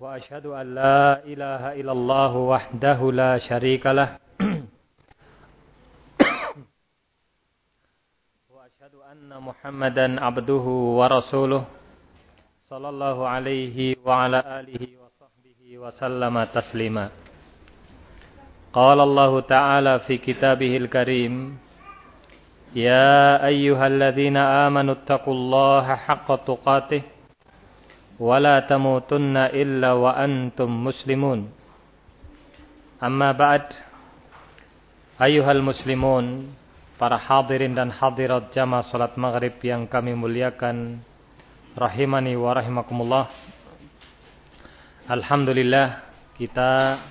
وأشهد أن لا إله إلا الله وحده لا شريك له وأشهد أن محمدا عبده ورسوله صلى الله عليه وعلى آله وصحبه وسلم تسليما قال الله تعالى في كتابه الكريم يا أيها الذين آمنوا اتقوا الله حق تقاته ولا تموتن إلا وأنتم مسلمون أما بعد أيها المسلمون para hadirin dan hadirat jamaah salat maghrib yang kami muliakan rahimani wa rahimakumullah Alhamdulillah kita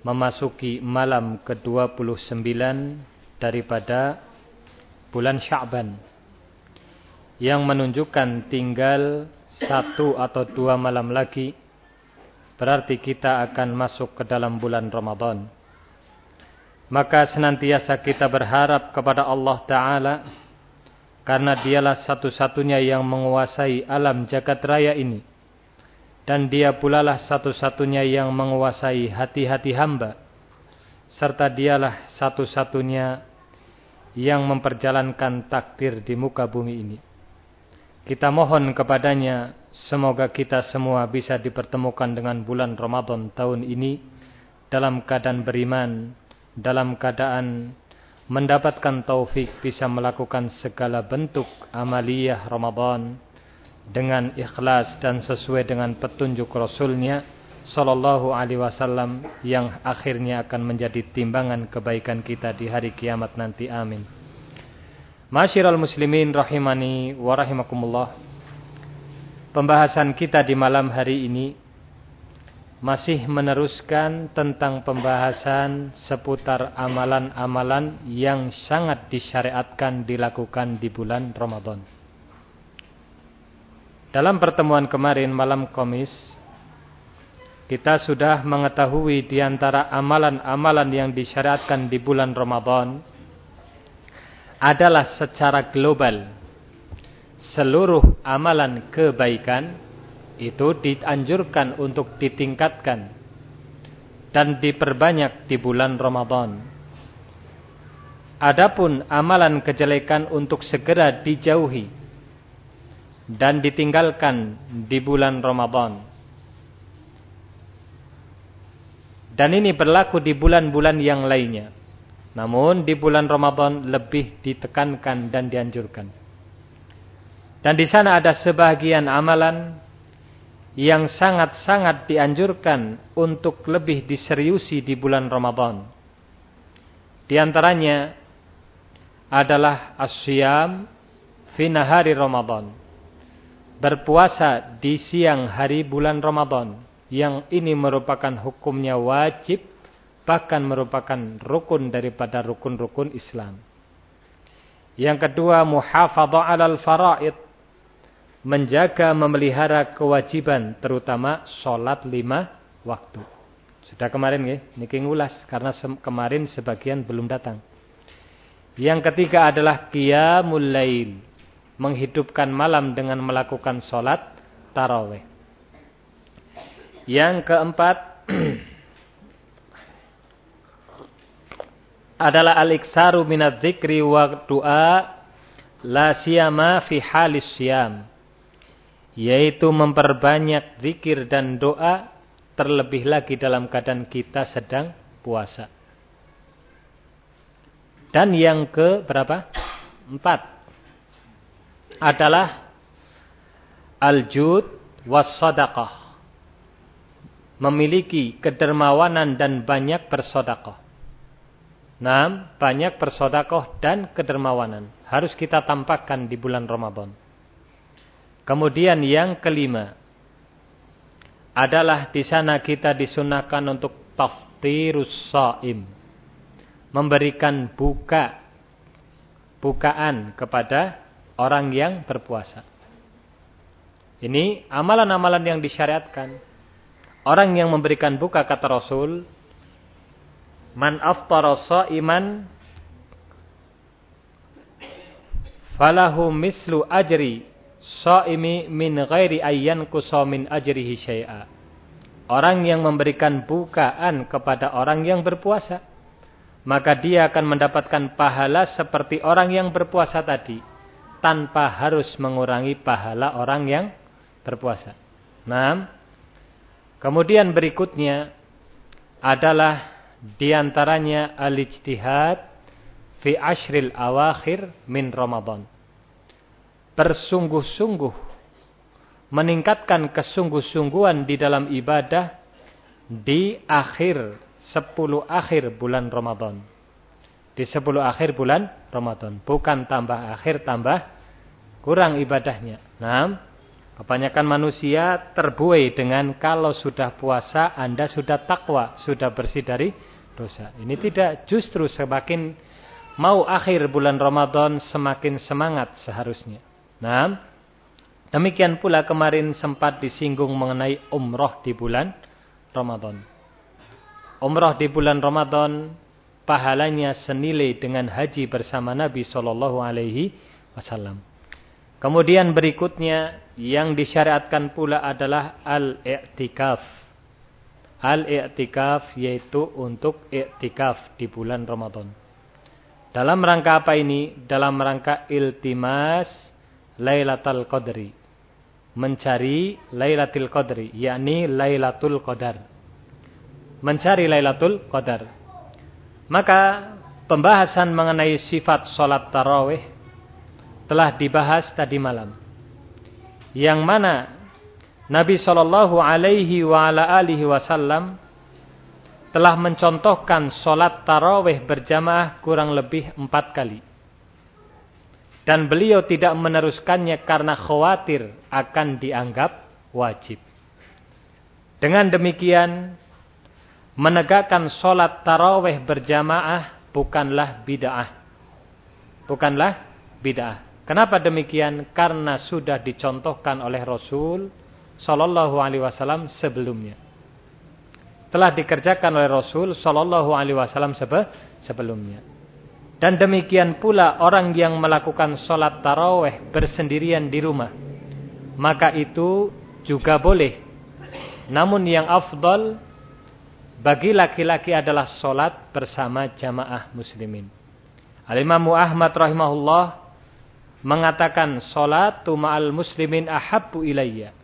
memasuki malam ke-29 daripada bulan Sya'ban yang menunjukkan tinggal satu atau dua malam lagi berarti kita akan masuk ke dalam bulan Ramadan. Maka senantiasa kita berharap kepada Allah Ta'ala karena dialah satu-satunya yang menguasai alam jagat raya ini. Dan dia pula lah satu-satunya yang menguasai hati-hati hamba. Serta dialah satu-satunya yang memperjalankan takdir di muka bumi ini. Kita mohon kepadanya semoga kita semua bisa dipertemukan dengan bulan Ramadan tahun ini dalam keadaan beriman, dalam keadaan mendapatkan taufik bisa melakukan segala bentuk amaliyah Ramadan dengan ikhlas dan sesuai dengan petunjuk Rasulnya Sallallahu Alaihi Wasallam yang akhirnya akan menjadi timbangan kebaikan kita di hari kiamat nanti. Amin. Masyiral muslimin rahimani wa rahimakumullah. Pembahasan kita di malam hari ini masih meneruskan tentang pembahasan seputar amalan-amalan yang sangat disyariatkan dilakukan di bulan Ramadan. Dalam pertemuan kemarin malam Kamis kita sudah mengetahui di antara amalan-amalan yang disyariatkan di bulan Ramadan adalah secara global seluruh amalan kebaikan itu dianjurkan untuk ditingkatkan dan diperbanyak di bulan Ramadan. Adapun amalan kejelekan untuk segera dijauhi dan ditinggalkan di bulan Ramadan Dan ini berlaku di bulan-bulan yang lainnya. Namun di bulan Ramadan lebih ditekankan dan dianjurkan. Dan di sana ada sebagian amalan yang sangat-sangat dianjurkan untuk lebih diseriusi di bulan Ramadan. Di antaranya adalah asyam fi nahari Ramadan. Berpuasa di siang hari bulan Ramadan yang ini merupakan hukumnya wajib bahkan merupakan rukun daripada rukun-rukun Islam. Yang kedua muhafadzah 'alal faraid menjaga memelihara kewajiban terutama salat lima waktu. Sudah kemarin ya, niki ngulas karena se kemarin sebagian belum datang. Yang ketiga adalah qiyamul lail, menghidupkan malam dengan melakukan salat tarawih. Yang keempat adalah al-iksaru minadz dzikri wa du'a la siyama fi halis siyam yaitu memperbanyak zikir dan doa terlebih lagi dalam keadaan kita sedang puasa. Dan yang ke berapa? Empat. Adalah al-jud was sadaqah memiliki kedermawanan dan banyak bersodakoh. Nah, banyak bersodakoh dan kedermawanan. Harus kita tampakkan di bulan Ramadan. Kemudian yang kelima. adalah di sana kita disunahkan untuk taftirus saim. Memberikan buka bukaan kepada orang yang berpuasa. Ini amalan-amalan yang disyariatkan. Orang yang memberikan buka kata Rasul, man aftara iman falahu mislu ajri saimi min ghairi ayyan kusamin ajrihi syai'a. Orang yang memberikan bukaan kepada orang yang berpuasa, maka dia akan mendapatkan pahala seperti orang yang berpuasa tadi, tanpa harus mengurangi pahala orang yang berpuasa. Nah, kemudian berikutnya adalah di antaranya al-ijtihad fi ashril awakhir min Ramadan bersungguh-sungguh meningkatkan kesungguh-sungguhan di dalam ibadah di akhir sepuluh akhir bulan Ramadan. Di sepuluh akhir bulan Ramadan. Bukan tambah akhir tambah kurang ibadahnya. Nah, kebanyakan manusia terbuai dengan kalau sudah puasa Anda sudah takwa, sudah bersih dari dosa. Ini tidak justru semakin mau akhir bulan Ramadan semakin semangat seharusnya. Nah, demikian pula kemarin sempat disinggung mengenai umroh di bulan Ramadan. Umroh di bulan Ramadan pahalanya senilai dengan haji bersama Nabi Shallallahu Alaihi Wasallam. Kemudian berikutnya yang disyariatkan pula adalah al-i'tikaf. Al-i'tikaf yaitu untuk i'tikaf di bulan Ramadan. Dalam rangka apa ini? Dalam rangka iltimas Lailatul Qadri. Mencari Lailatul Qadri, yakni Lailatul Qadar. Mencari Lailatul Qadar. Maka pembahasan mengenai sifat salat tarawih telah dibahas tadi malam. Yang mana Nabi Shallallahu alaihi wa wasallam telah mencontohkan solat tarawih berjamaah kurang lebih empat kali. Dan beliau tidak meneruskannya karena khawatir akan dianggap wajib. Dengan demikian, menegakkan sholat taraweh berjamaah bukanlah bid'ah. Bukanlah bid'ah. Kenapa demikian? Karena sudah dicontohkan oleh Rasul Sallallahu Alaihi Wasallam sebelumnya. Telah dikerjakan oleh Rasul Sallallahu Alaihi Wasallam sebelumnya. Dan demikian pula orang yang melakukan sholat taraweh bersendirian di rumah. Maka itu juga boleh. Namun yang afdal bagi laki-laki adalah sholat bersama jamaah muslimin. Al-Imamu Ahmad rahimahullah mengatakan sholat ma'al muslimin ahabbu ilayya.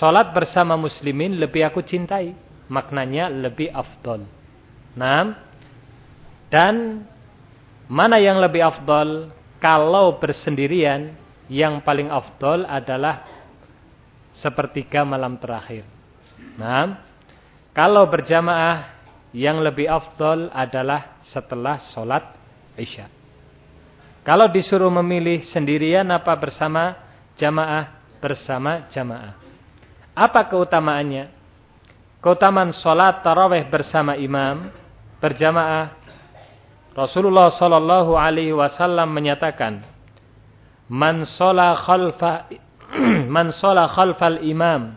Sholat bersama muslimin lebih aku cintai. Maknanya lebih afdal. Nah, dan Mana yang lebih afdol? Kalau bersendirian, yang paling afdol adalah sepertiga malam terakhir. Nah, kalau berjamaah, yang lebih afdol adalah setelah sholat isya. Kalau disuruh memilih sendirian apa bersama jamaah? Bersama jamaah. Apa keutamaannya? Keutamaan sholat taraweh bersama imam, berjamaah Rasulullah sallallahu alaihi wasallam menyatakan, "Man shalla khalfa man shalla khalfal imam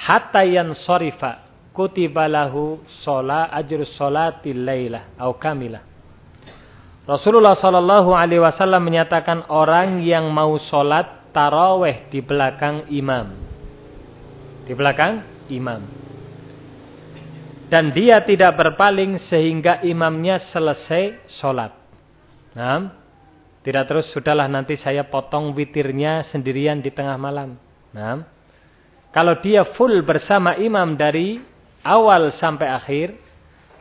hatta yansarifa kutiba lahu sholat ajru sholatil lailah atau kamilah." Rasulullah sallallahu alaihi wasallam menyatakan orang yang mau sholat taraweh di belakang imam. Di belakang imam dan dia tidak berpaling sehingga imamnya selesai sholat. Nah, tidak terus sudahlah nanti saya potong witirnya sendirian di tengah malam. Nah, kalau dia full bersama imam dari awal sampai akhir,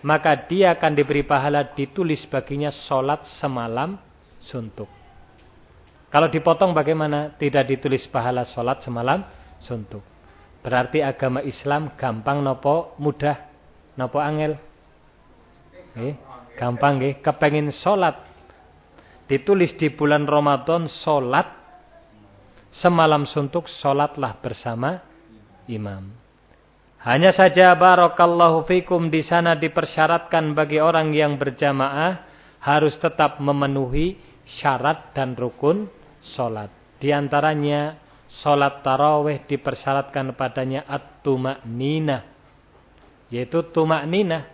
maka dia akan diberi pahala ditulis baginya sholat semalam suntuk. Kalau dipotong bagaimana? Tidak ditulis pahala sholat semalam suntuk. Berarti agama Islam gampang nopo mudah Napa angel? Nggih, gampang nggih, kepengin salat. Ditulis di bulan Ramadan salat semalam suntuk salatlah bersama imam. Hanya saja barakallahu fikum di sana dipersyaratkan bagi orang yang berjamaah harus tetap memenuhi syarat dan rukun solat. Di antaranya solat taraweh dipersyaratkan padanya at-tuma'ninah. Yaitu tuma'ninah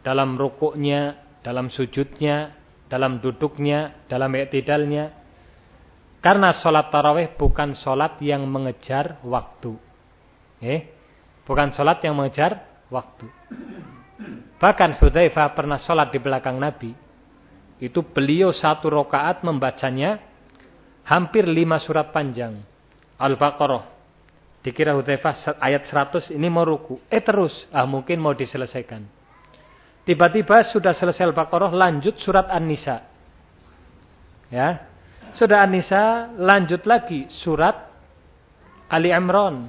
dalam rukuknya, dalam sujudnya, dalam duduknya, dalam iktidalnya. Karena solat taraweh bukan solat yang mengejar waktu. Eh, bukan solat yang mengejar waktu. Bahkan Hudzaifah pernah solat di belakang Nabi. Itu beliau satu rokaat membacanya hampir lima surat panjang. Al-Baqarah. Dikira Hudzaifah ayat 100 ini mau ruku. Eh terus, ah mungkin mau diselesaikan. Tiba-tiba sudah selesai Al-Baqarah lanjut surat An-Nisa. Ya. Sudah An-Nisa lanjut lagi surat Ali Imran.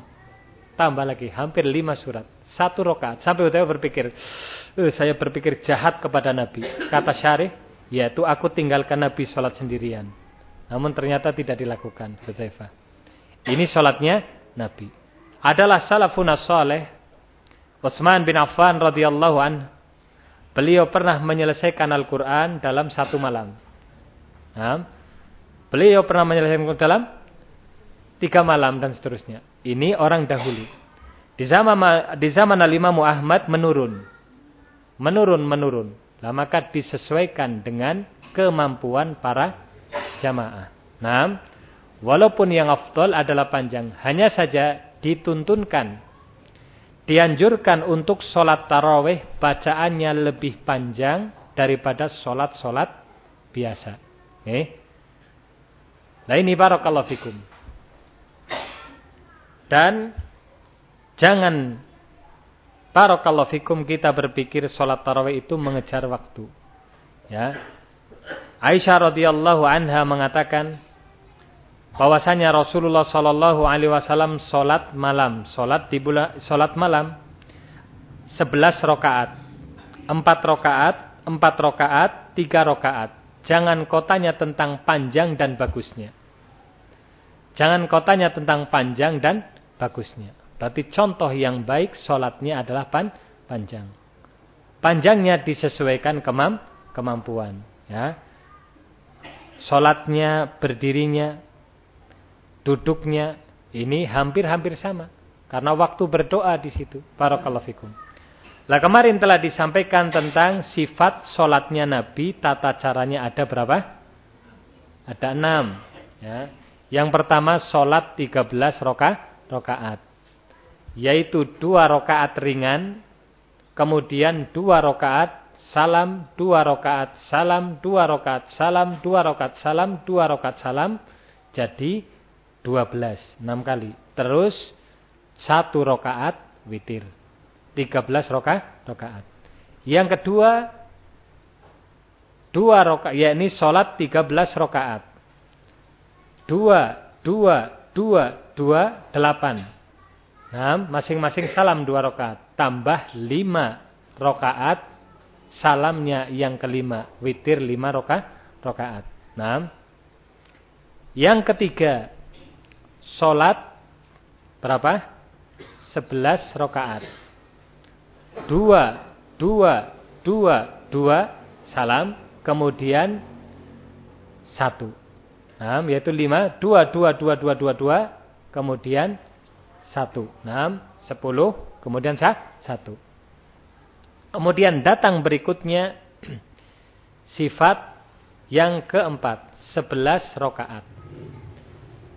Tambah lagi hampir lima surat. Satu rokaat. Sampai Hudzaifah berpikir, eh, saya berpikir jahat kepada Nabi. Kata Syarih, yaitu aku tinggalkan Nabi sholat sendirian. Namun ternyata tidak dilakukan Hudzaifah. Ini sholatnya Nabi. Adalah salafun saleh Utsman bin Affan radhiyallahu an. Beliau pernah menyelesaikan Al-Qur'an dalam satu malam. Nah, beliau pernah menyelesaikan dalam tiga malam dan seterusnya. Ini orang dahulu. Di zaman di zaman Al-Imam Ahmad menurun. Menurun menurun. Lah maka disesuaikan dengan kemampuan para jamaah. Nah, walaupun yang afdol adalah panjang, hanya saja dituntunkan dianjurkan untuk sholat taraweh bacaannya lebih panjang daripada sholat-sholat biasa. Eh? Nah ini barakallahu fikum. Dan jangan Barakallahu fikum kita berpikir sholat tarawih itu mengejar waktu. Ya. Aisyah radhiyallahu anha mengatakan bahwasanya Rasulullah sallallahu alaihi wasallam salat malam, salat di bulan salat malam 11 rakaat. 4 rakaat, 4 rakaat, 3 rakaat. Jangan kotanya tentang panjang dan bagusnya. Jangan kotanya tentang panjang dan bagusnya. Berarti contoh yang baik sholatnya adalah pan, panjang. Panjangnya disesuaikan kemam, kemampuan. Ya. Sholatnya, berdirinya, duduknya, ini hampir-hampir sama. Karena waktu berdoa di situ. Barakallahu fikum. Lah kemarin telah disampaikan tentang sifat sholatnya Nabi, tata caranya ada berapa? Ada enam. Ya. Yang pertama sholat 13 roka, rokaat yaitu dua rokaat ringan, kemudian dua rokaat salam, dua rokaat salam, dua rokaat salam, dua rokaat salam, dua rokaat salam, jadi dua belas, enam kali. Terus satu rokaat witir, tiga belas rokaat, rokaat. Yang kedua, dua rokaat, yakni sholat tiga belas rokaat. Dua, dua, dua, dua, delapan. Nah, masing-masing salam dua rakaat. Tambah lima rakaat. Salamnya yang kelima. Witir lima rakaat. Nah, yang ketiga. Sholat berapa? Sebelas rakaat. Dua, dua, dua, dua. Salam. Kemudian satu. Nah, yaitu lima. Dua, dua, dua, dua, dua, dua. Kemudian satu. Enam, sepuluh, kemudian sah, satu. Kemudian datang berikutnya sifat yang keempat, sebelas rokaat.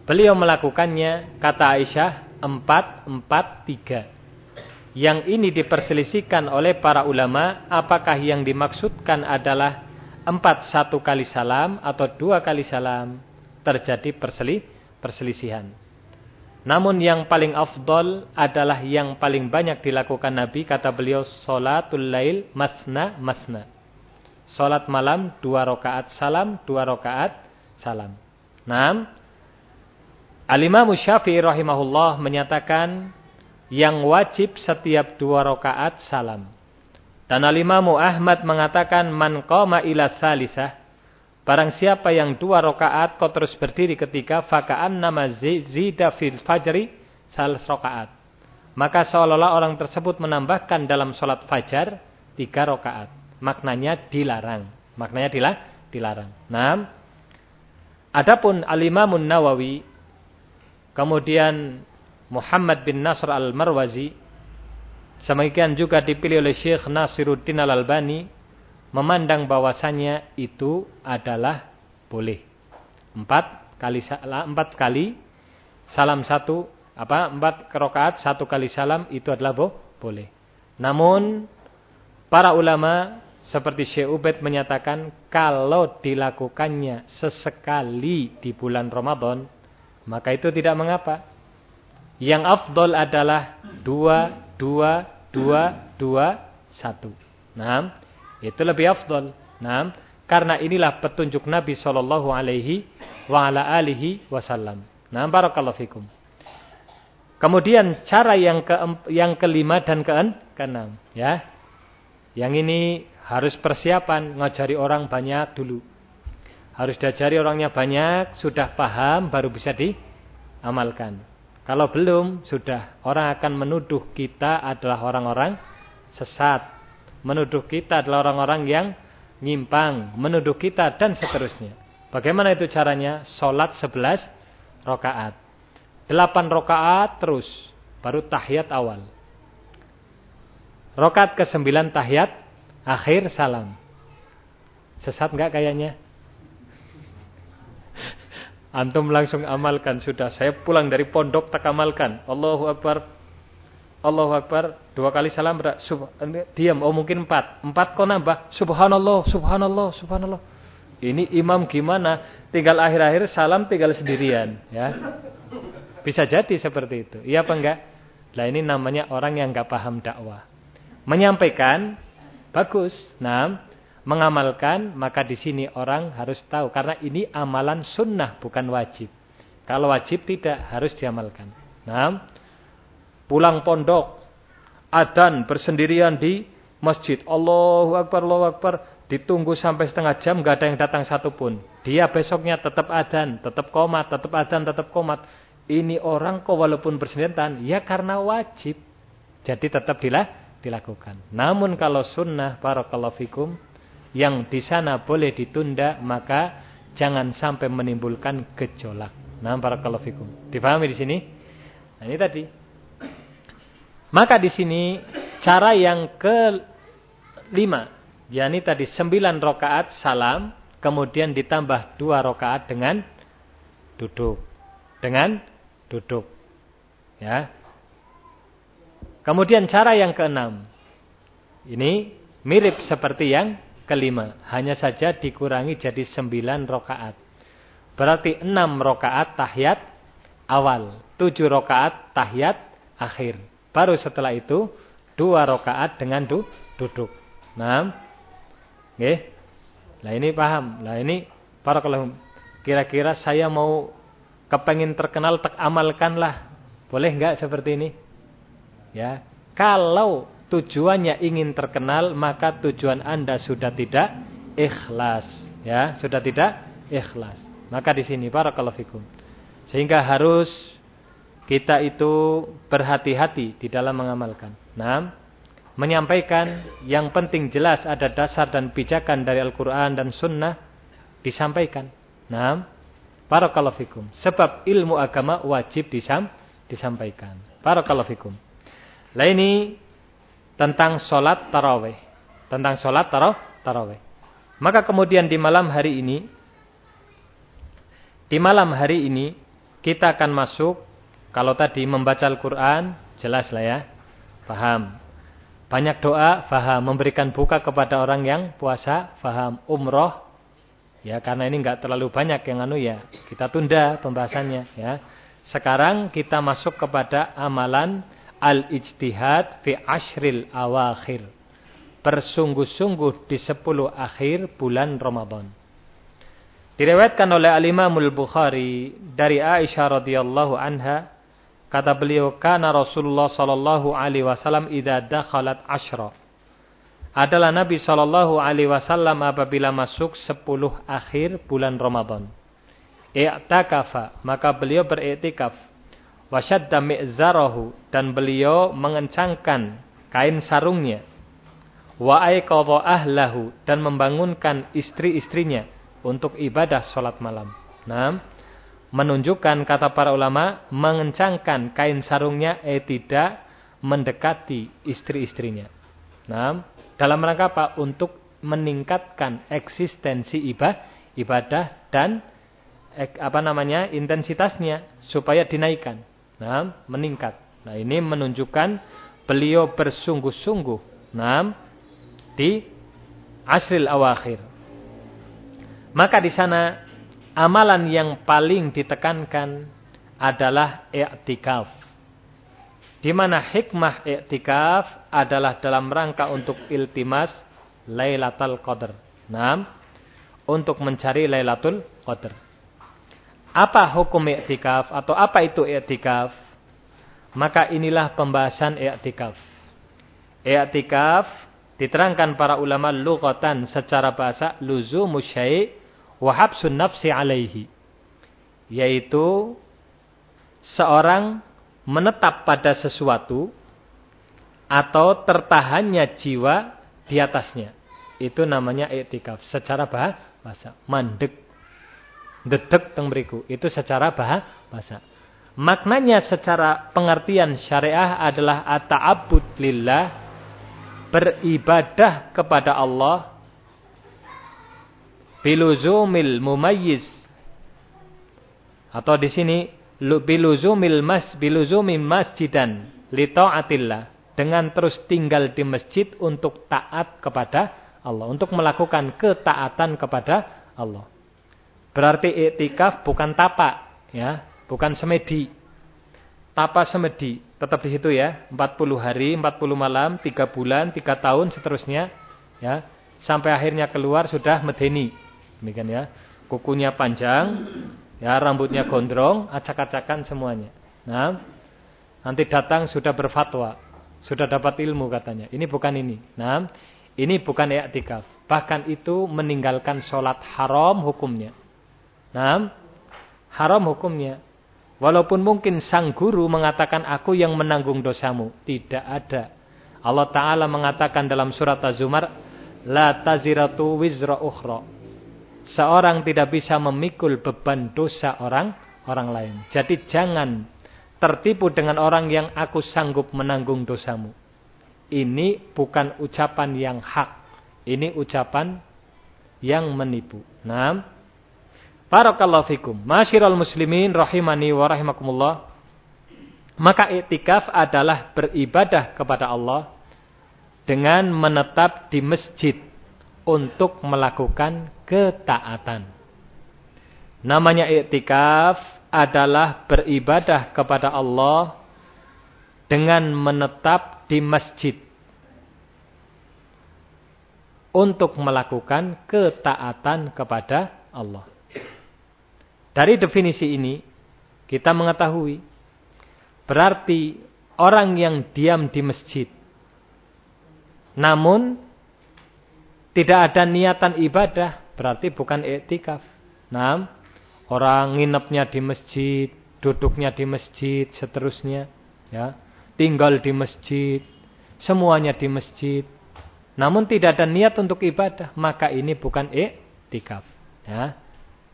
Beliau melakukannya, kata Aisyah, empat, empat, tiga. Yang ini diperselisihkan oleh para ulama, apakah yang dimaksudkan adalah empat satu kali salam atau dua kali salam, terjadi perselisihan. Namun yang paling afdol adalah yang paling banyak dilakukan Nabi. Kata beliau, Salatul lail masna masna. Salat malam, dua rakaat salam, dua rakaat salam. Nah, Al-Imam Syafi'i rahimahullah menyatakan yang wajib setiap dua rakaat salam. Dan Al-Imam Ahmad mengatakan man qama ila salisah Barang siapa yang dua rakaat kau terus berdiri ketika fakaan nama zida fil fajri salas rakaat. maka seolah-olah orang tersebut menambahkan dalam sholat fajar tiga rakaat. Maknanya dilarang. Maknanya dilah, dilarang. Nah, adapun Al-Imamun Nawawi, kemudian Muhammad bin Nasr Al-Marwazi, semakin juga dipilih oleh Syekh Nasiruddin Al-Albani, memandang bahwasannya itu adalah boleh. Empat kali, empat kali salam satu apa empat kerokaat satu kali salam itu adalah boh, boleh. Namun para ulama seperti Syekh Ubaid menyatakan kalau dilakukannya sesekali di bulan Ramadan maka itu tidak mengapa. Yang afdol adalah dua, dua, dua, dua, satu. Nah, itu lebih afdol. Nah, karena inilah petunjuk Nabi Shallallahu Alaihi Wasallam. Nah, barakallahu fikum. Kemudian cara yang ke yang kelima dan ke keenam, ya. Yang ini harus persiapan ngajari orang banyak dulu. Harus diajari orangnya banyak, sudah paham baru bisa diamalkan. Kalau belum, sudah orang akan menuduh kita adalah orang-orang sesat. Menuduh kita adalah orang-orang yang nyimpang, menuduh kita dan seterusnya. Bagaimana itu caranya? Salat 11 rakaat. Delapan rokaat terus. Baru tahiyat awal. Rokaat ke sembilan tahiyat. Akhir salam. Sesat nggak kayaknya? Antum langsung amalkan. Sudah saya pulang dari pondok tak amalkan. Allahu Akbar. Allahu Akbar. Dua kali salam. Sub, diam. Oh mungkin empat. Empat kok nambah. Subhanallah. Subhanallah. Subhanallah. Ini imam gimana? Tinggal akhir-akhir salam tinggal sendirian. Ya. Bisa jadi seperti itu. Iya apa enggak? Nah ini namanya orang yang enggak paham dakwah. Menyampaikan bagus. Nah, mengamalkan maka di sini orang harus tahu karena ini amalan sunnah bukan wajib. Kalau wajib tidak harus diamalkan. Nah, pulang pondok adan bersendirian di masjid. Allahu akbar, Allahu akbar. Ditunggu sampai setengah jam nggak ada yang datang satupun. Dia besoknya tetap adan, tetap komat, tetap adan, tetap komat ini orang kok walaupun bersendirian ya karena wajib. Jadi tetap dilah, dilakukan. Namun kalau sunnah barakallahu fikum yang di sana boleh ditunda maka jangan sampai menimbulkan gejolak. Nah barakallahu fikum. Difahami di sini? Nah ini tadi. Maka di sini cara yang kelima, yakni tadi sembilan rakaat salam, kemudian ditambah dua rakaat dengan duduk, dengan duduk. Ya. Kemudian cara yang keenam. Ini mirip seperti yang kelima. Hanya saja dikurangi jadi sembilan rokaat. Berarti enam rokaat tahiyat awal. Tujuh rokaat tahiyat akhir. Baru setelah itu dua rokaat dengan du duduk. Nah, Oke. Nah ini paham. Nah ini para kalau kira-kira saya mau Kepengin terkenal tak amalkanlah. Boleh enggak seperti ini? Ya. Kalau tujuannya ingin terkenal, maka tujuan Anda sudah tidak ikhlas, ya, sudah tidak ikhlas. Maka di sini barakallahu fikum. Sehingga harus kita itu berhati-hati di dalam mengamalkan. Nah, menyampaikan yang penting jelas ada dasar dan pijakan dari Al-Qur'an dan sunnah disampaikan. Nah, Barakallahu fikum. Sebab ilmu agama wajib disam, disampaikan. Barakallahu fikum. Lah ini tentang sholat taraweh. Tentang sholat taraw, taraweh. Maka kemudian di malam hari ini, di malam hari ini kita akan masuk, kalau tadi membaca Al-Quran, jelas lah ya, paham. Banyak doa, faham. Memberikan buka kepada orang yang puasa, faham. Umroh, Ya, karena ini enggak terlalu banyak yang anu ya. Kita tunda pembahasannya ya. Sekarang kita masuk kepada amalan al-ijtihad fi ashril awakhir. Bersungguh-sungguh di sepuluh akhir bulan Ramadan. Diriwayatkan oleh Al-Imamul Bukhari dari Aisyah radhiyallahu anha kata beliau kana Rasulullah sallallahu alaihi wasallam idza dakhalat asyra adalah Nabi Shallallahu Alaihi Wasallam apabila masuk sepuluh akhir bulan Ramadan. I'takafa, maka beliau beriktikaf. Wasyadda mi'zarahu dan beliau mengencangkan kain sarungnya. Wa aiqadha ahlahu dan membangunkan istri-istrinya untuk ibadah salat malam. Nah, menunjukkan kata para ulama mengencangkan kain sarungnya eh tidak mendekati istri-istrinya. Nah, dalam rangka apa? Untuk meningkatkan eksistensi ibadah, ibadah dan apa namanya intensitasnya supaya dinaikkan, nah meningkat. Nah ini menunjukkan beliau bersungguh-sungguh, nah di asril awakhir. Maka di sana amalan yang paling ditekankan adalah i'tikaf. Di mana hikmah i'tikaf adalah dalam rangka untuk iltimas Lailatul Qadar. Nah, untuk mencari Lailatul Qadar. Apa hukum i'tikaf atau apa itu i'tikaf? Maka inilah pembahasan i'tikaf. I'tikaf diterangkan para ulama lughatan secara bahasa luzumu syai' wa habsun nafsi alaihi. Yaitu seorang menetap pada sesuatu atau tertahannya jiwa di atasnya. Itu namanya i'tikaf secara bahasa. Mandek dedek teng beriku. Itu secara bahasa. Maknanya secara pengertian syariah adalah ata'abbud lillah beribadah kepada Allah biluzumil mumayyiz atau di sini biluzumil mas biluzumil masjidan li taatillah dengan terus tinggal di masjid untuk taat kepada Allah untuk melakukan ketaatan kepada Allah Berarti iktikaf bukan tapak, ya, bukan semedi. Tapa semedi, tetap di situ ya, 40 hari, 40 malam, 3 bulan, 3 tahun seterusnya, ya. Sampai akhirnya keluar sudah medeni. Demikian ya. Kukunya panjang, ya, rambutnya gondrong, acak-acakan semuanya. Nah, nanti datang sudah berfatwa, sudah dapat ilmu katanya. Ini bukan ini. Nah, ini bukan iktikaf. Bahkan itu meninggalkan sholat haram hukumnya. Nah, haram hukumnya. Walaupun mungkin sang guru mengatakan aku yang menanggung dosamu. Tidak ada. Allah Ta'ala mengatakan dalam surat Az-Zumar. La taziratu wizra ukhra. Seorang tidak bisa memikul beban dosa orang orang lain. Jadi jangan tertipu dengan orang yang aku sanggup menanggung dosamu. Ini bukan ucapan yang hak. Ini ucapan yang menipu. Nah, Barakallahu fikum. Masyiral muslimin rahimani wa rahimakumullah. Maka iktikaf adalah beribadah kepada Allah dengan menetap di masjid untuk melakukan ketaatan. Namanya iktikaf adalah beribadah kepada Allah dengan menetap di masjid untuk melakukan ketaatan kepada Allah. Dari definisi ini kita mengetahui berarti orang yang diam di masjid namun tidak ada niatan ibadah berarti bukan iktikaf. Nah, orang nginepnya di masjid, duduknya di masjid, seterusnya, ya, tinggal di masjid, semuanya di masjid. Namun tidak ada niat untuk ibadah, maka ini bukan iktikaf. Ya.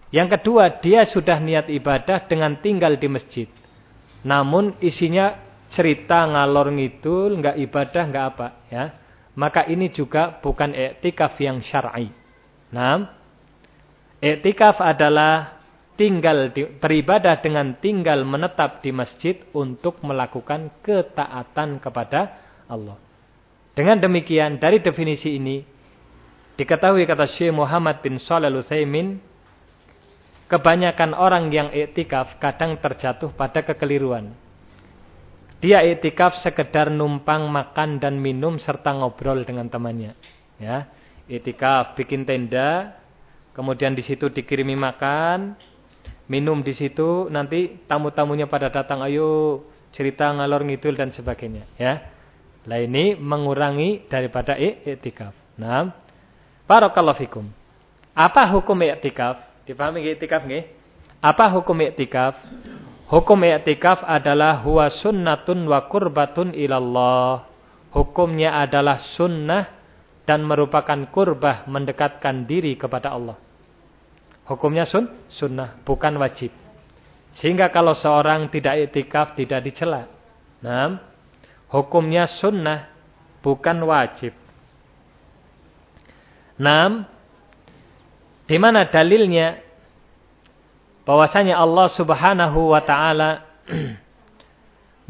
Yang kedua, dia sudah niat ibadah dengan tinggal di masjid. Namun isinya cerita ngalor ngidul, nggak ibadah, nggak apa, ya. Maka ini juga bukan etikaf yang syar'i. Nah, etikaf adalah tinggal di, beribadah dengan tinggal menetap di masjid untuk melakukan ketaatan kepada Allah. Dengan demikian, dari definisi ini diketahui kata Syekh Muhammad bin Shalih Al-Utsaimin Kebanyakan orang yang iktikaf kadang terjatuh pada kekeliruan. Dia iktikaf sekedar numpang makan dan minum serta ngobrol dengan temannya. Ya, iktikaf bikin tenda, kemudian di situ dikirimi makan, minum di situ, nanti tamu-tamunya pada datang, ayo cerita ngalor ngidul dan sebagainya. Ya, lah ini mengurangi daripada iktikaf. Nah, barakallahu fikum. Apa hukum iktikaf? Dipahami iktikaf nggih? Apa hukum iktikaf? Hukum i'tikaf adalah huwa sunnatun wa kurbatun ilallah. Hukumnya adalah sunnah dan merupakan kurbah mendekatkan diri kepada Allah. Hukumnya sun, sunnah, bukan wajib. Sehingga kalau seorang tidak i'tikaf tidak dicela. Nah, hukumnya sunnah, bukan wajib. Nah, di mana dalilnya? bahwasanya Allah Subhanahu wa taala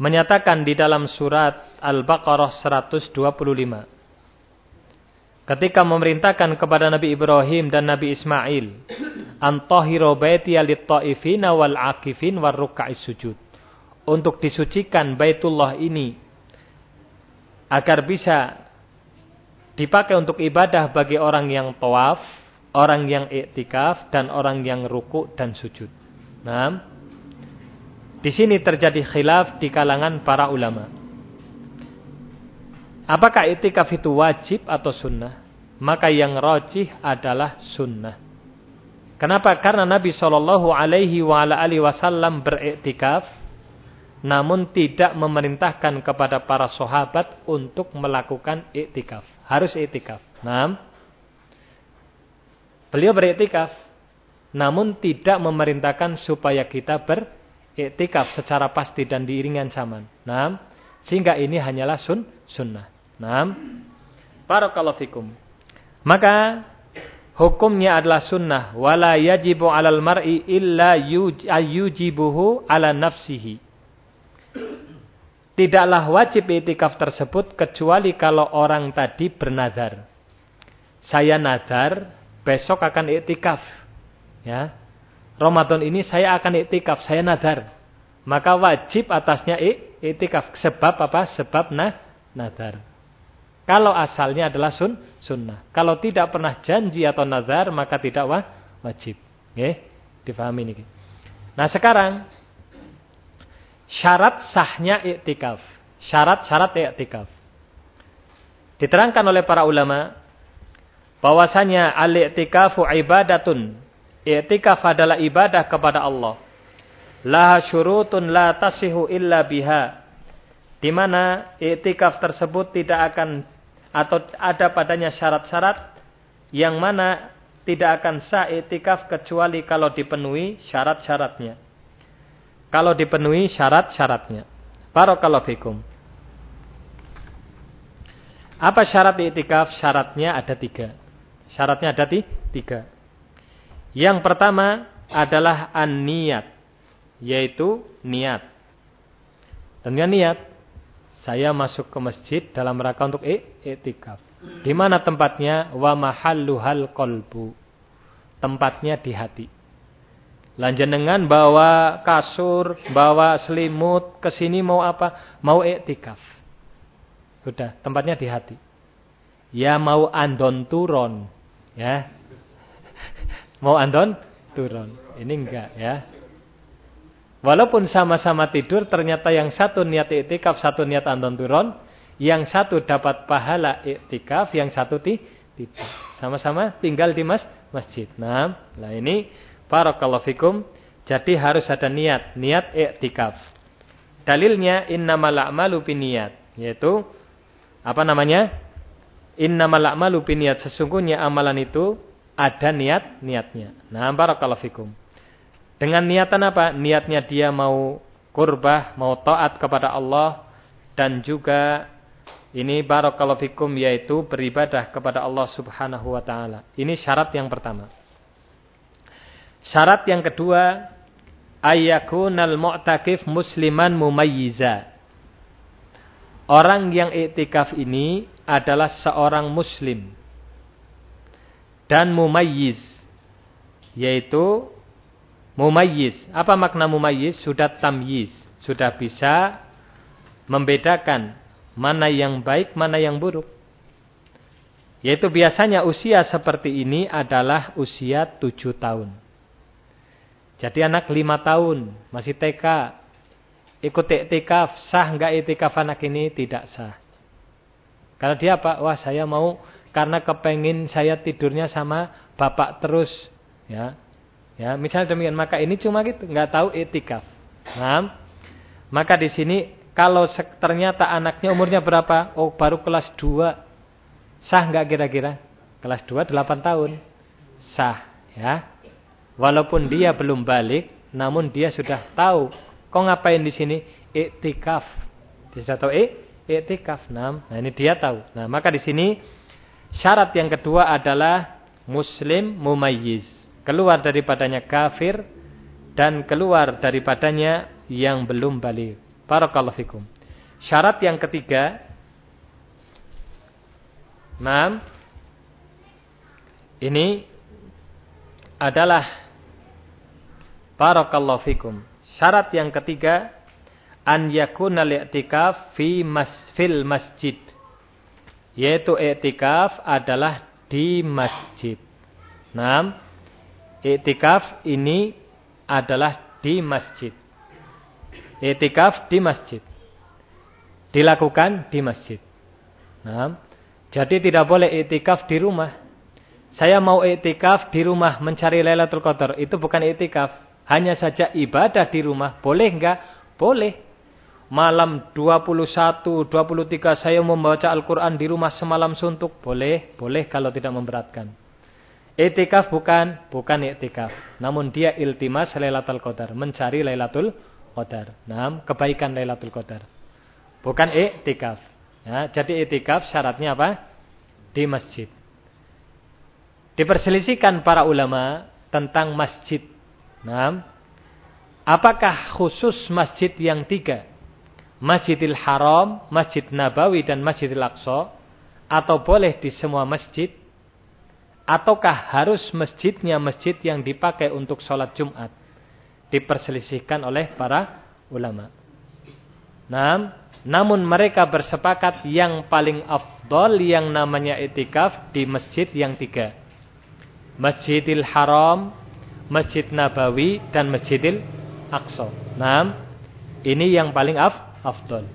menyatakan di dalam surat Al-Baqarah 125 ketika memerintahkan kepada Nabi Ibrahim dan Nabi Ismail antahiru baiti lit-taifina wal akifin war sujud untuk disucikan Baitullah ini agar bisa dipakai untuk ibadah bagi orang yang tawaf orang yang iktikaf dan orang yang ruku dan sujud. Nah, di sini terjadi khilaf di kalangan para ulama. Apakah iktikaf itu wajib atau sunnah? Maka yang rojih adalah sunnah. Kenapa? Karena Nabi Shallallahu Alaihi Wasallam beriktikaf, namun tidak memerintahkan kepada para sahabat untuk melakukan iktikaf. Harus iktikaf. Nah, Beliau beriktikaf. Namun tidak memerintahkan supaya kita beriktikaf secara pasti dan diiringan zaman. Nah, sehingga ini hanyalah sun, sunnah. Nah, Barakallahu fikum. Maka hukumnya adalah sunnah. Wala yajibu alal mar'i illa yujibuhu ala nafsihi. Tidaklah wajib itikaf tersebut kecuali kalau orang tadi bernazar. Saya nazar besok akan iktikaf. Ya. Ramadan ini saya akan iktikaf, saya nadar. Maka wajib atasnya iktikaf. Sebab apa? Sebab nah, nadar. Kalau asalnya adalah sun, sunnah. Kalau tidak pernah janji atau nazar, maka tidak wah, wajib. Oke? Difahami ini. Nah sekarang, syarat sahnya iktikaf. Syarat-syarat iktikaf. Diterangkan oleh para ulama, bahwasanya al-i'tikafu ibadatun. I'tikaf adalah ibadah kepada Allah. Laha syurutun la tasihu illa biha. Di mana i'tikaf tersebut tidak akan atau ada padanya syarat-syarat yang mana tidak akan sah i'tikaf kecuali kalau dipenuhi syarat-syaratnya. Kalau dipenuhi syarat-syaratnya. Barakallahu fikum. Apa syarat i'tikaf? Syaratnya ada tiga. Syaratnya ada tiga. Yang pertama adalah an-niat. Yaitu niat. Tentunya niat. Saya masuk ke masjid dalam rangka untuk i'tikaf. Di mana tempatnya? Wa mahalluhal kolbu. Tempatnya di hati. Lanjenengan bawa kasur, bawa selimut, ke sini mau apa? Mau iktikaf. Sudah, tempatnya di hati. Ya mau andon turun. Ya. Mau Anton turun. Ini enggak ya. Walaupun sama-sama tidur ternyata yang satu niat iktikaf, satu niat Anton turun, yang satu dapat pahala iktikaf, yang satu tidak. Sama-sama tinggal di mas masjid. Nah, lah ini barakallahu fikum. Jadi harus ada niat, niat iktikaf. Dalilnya innamal a'malu niat yaitu apa namanya? Innamal a'malu niat Sesungguhnya amalan itu ada niat-niatnya. Nah, barakallahu fikum. Dengan niatan apa? Niatnya dia mau kurbah, mau taat kepada Allah dan juga ini barakallahu fikum yaitu beribadah kepada Allah Subhanahu wa taala. Ini syarat yang pertama. Syarat yang kedua, ayyakunal mu'takif musliman mumayyiza. Orang yang iktikaf ini adalah seorang muslim dan mumayyiz yaitu mumayyiz. Apa makna mumayyiz? Sudah tamyiz, sudah bisa membedakan mana yang baik, mana yang buruk. Yaitu biasanya usia seperti ini adalah usia tujuh tahun. Jadi anak lima tahun, masih TK, ikut iktikaf, sah enggak iktikaf anak ini? Tidak sah. Karena dia apa? Wah saya mau karena kepengin saya tidurnya sama bapak terus. Ya, ya misalnya demikian. Maka ini cuma gitu, nggak tahu etikaf. Nah, maka di sini kalau ternyata anaknya umurnya berapa? Oh, baru kelas 2. Sah nggak kira-kira? Kelas 2 8 tahun. Sah, ya. Walaupun dia belum balik, namun dia sudah tahu. Kok ngapain di sini? Iktikaf. Dia sudah tahu eh iktikaf. Nah, nah ini dia tahu. Nah, maka di sini syarat yang kedua adalah muslim mumayyiz. Keluar daripadanya kafir dan keluar daripadanya yang belum balik. Barakallahu fikum. Syarat yang ketiga Nah, ini adalah Barakallahu fikum. Syarat yang ketiga an yakuna li'tikaf fi mas fil masjid. Yaitu i'tikaf adalah di masjid. Nah, i'tikaf ini adalah di masjid. I'tikaf di masjid. Dilakukan di masjid. Nah, jadi tidak boleh i'tikaf di rumah. Saya mau i'tikaf di rumah mencari Lailatul Qadar, itu bukan i'tikaf. Hanya saja ibadah di rumah. Boleh enggak? Boleh. Malam 21, 23 saya membaca Al-Quran di rumah semalam suntuk. Boleh. Boleh kalau tidak memberatkan. Etikaf bukan. Bukan etikaf. Namun dia iltimas Lailatul Qadar. Mencari Lailatul Qadar. Nah, kebaikan Lailatul Qadar. Bukan etikaf. Ya, jadi etikaf syaratnya apa? Di masjid. Diperselisihkan para ulama tentang masjid Nah, apakah khusus masjid yang tiga? Masjidil Haram, Masjid Nabawi dan Masjidil Aqsa atau boleh di semua masjid? Ataukah harus masjidnya masjid yang dipakai untuk sholat Jumat? Diperselisihkan oleh para ulama. Nah, namun mereka bersepakat yang paling afdol yang namanya itikaf di masjid yang tiga. Masjidil Haram, Masjid Nabawi dan Masjidil Aqsa. Nah, ini yang paling af afdol.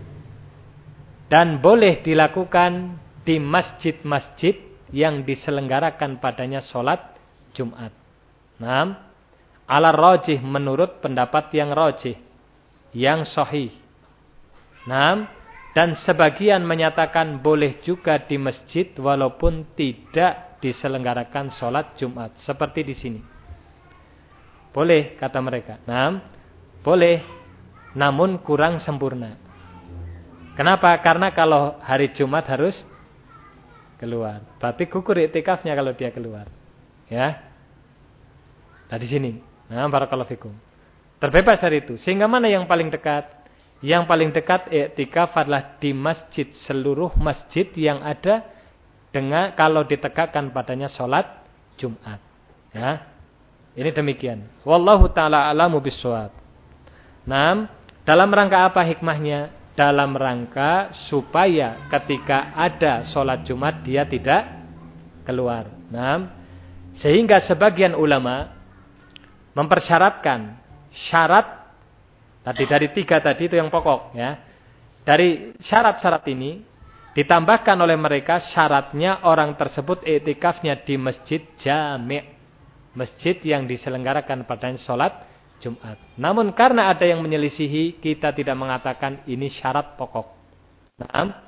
Dan boleh dilakukan di masjid-masjid yang diselenggarakan padanya sholat Jumat. Nah, ala rojih menurut pendapat yang rojih, yang sahih. Nah, dan sebagian menyatakan boleh juga di masjid walaupun tidak diselenggarakan sholat Jumat. Seperti di sini. Boleh kata mereka. Nah, boleh. Namun kurang sempurna. Kenapa? Karena kalau hari Jumat harus keluar. Berarti gugur itikafnya kalau dia keluar. Ya. Nah di sini. Nah, barakallahu fikum. Terbebas dari itu. Sehingga mana yang paling dekat? Yang paling dekat iktikaf adalah di masjid. Seluruh masjid yang ada dengan kalau ditegakkan padanya sholat Jumat. Ya. Ini demikian. Wallahu taala alamu bisawab. Nam, dalam rangka apa hikmahnya? Dalam rangka supaya ketika ada sholat Jumat dia tidak keluar. Nam, sehingga sebagian ulama mempersyaratkan syarat tadi dari tiga tadi itu yang pokok ya. Dari syarat-syarat ini ditambahkan oleh mereka syaratnya orang tersebut etikafnya di masjid jami' masjid yang diselenggarakan pada sholat Jumat. Namun karena ada yang menyelisihi, kita tidak mengatakan ini syarat pokok. Nah,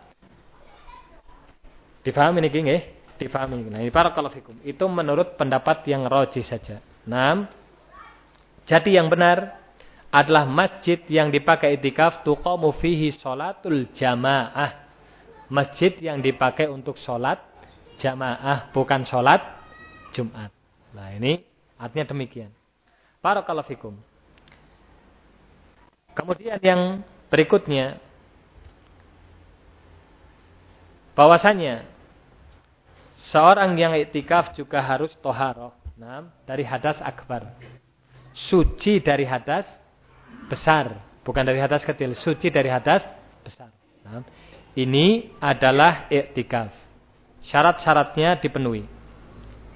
difahami ini gini, difahami. Nah, ini para fikum. Itu menurut pendapat yang roji saja. Nah, jadi yang benar adalah masjid yang dipakai itikaf tuqamu fihi sholatul jamaah. Masjid yang dipakai untuk sholat jamaah, bukan sholat Jumat. Nah ini artinya demikian. Barakallahu fikum. Kemudian yang berikutnya. Bahwasanya seorang yang iktikaf juga harus toharoh. Nah, dari hadas akbar. Suci dari hadas besar. Bukan dari hadas kecil. Suci dari hadas besar. Nah, ini adalah iktikaf. Syarat-syaratnya dipenuhi